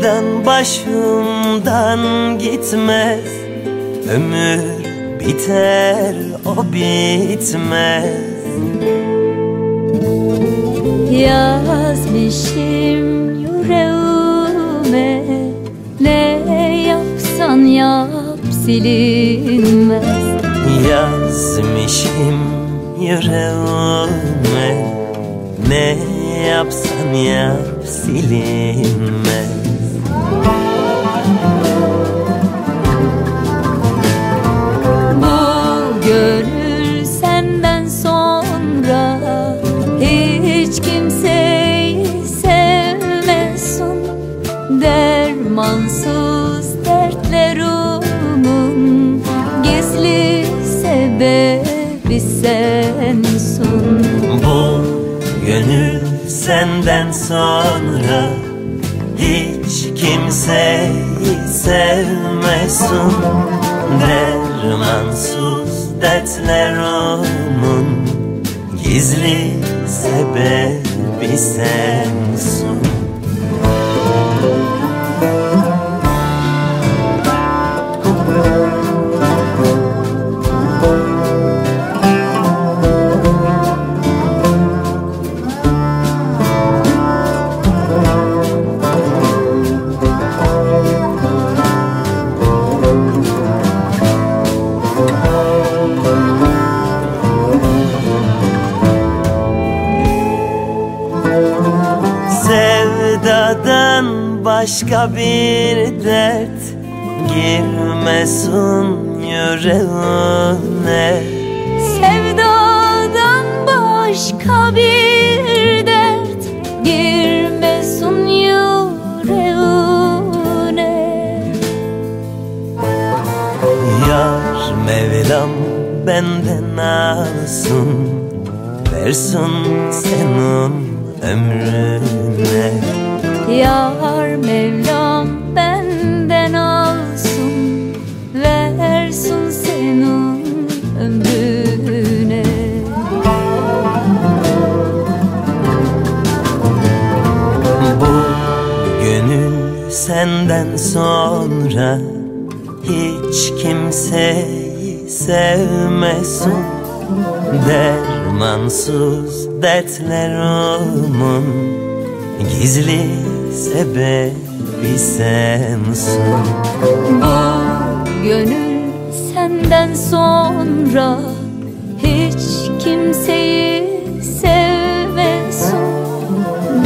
Sevdadan başımdan gitmez. Ömür biter o bitmez. Yazmışım yüreğime Ne yapsan yap silinmez. Yazmışım yüreğime Ne yapsan yap silinmez Bu gönül senden sonra Hiç kimseyi sevmesin. Dermansız dertlerimin Gizli sebebi sensin. Bu gönül senden sonra Hiç kimseyi sevmesin. Dermansız dertlerimin Gizli sebebi sensin başka bir dert. Girmesin yüreğine. Sevdadan başka bir dert. Girmesin yüreğine. Yar Mevlam benden alsın. Versin senin ömrüne Yar Mevlam benden alsın Versin senin ömrüne. Bu gönül senden sonra Hiç kimseyi sevmesin. Dermansız dertlerimin Gizli sebebi sensin. Bu gönül senden sonra Hiç kimseyi sevmesin.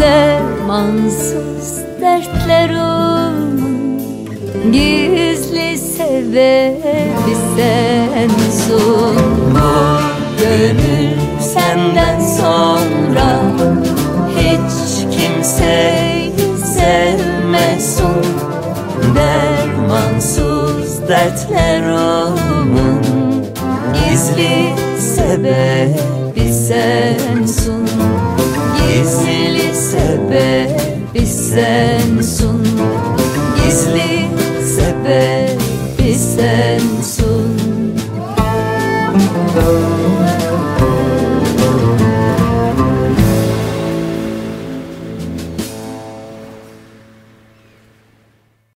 Dermansız dertlerimin Gizli sebebi sensin Dermansız dertlerimin Gizli sebebi sensin Gizli sebebi sensin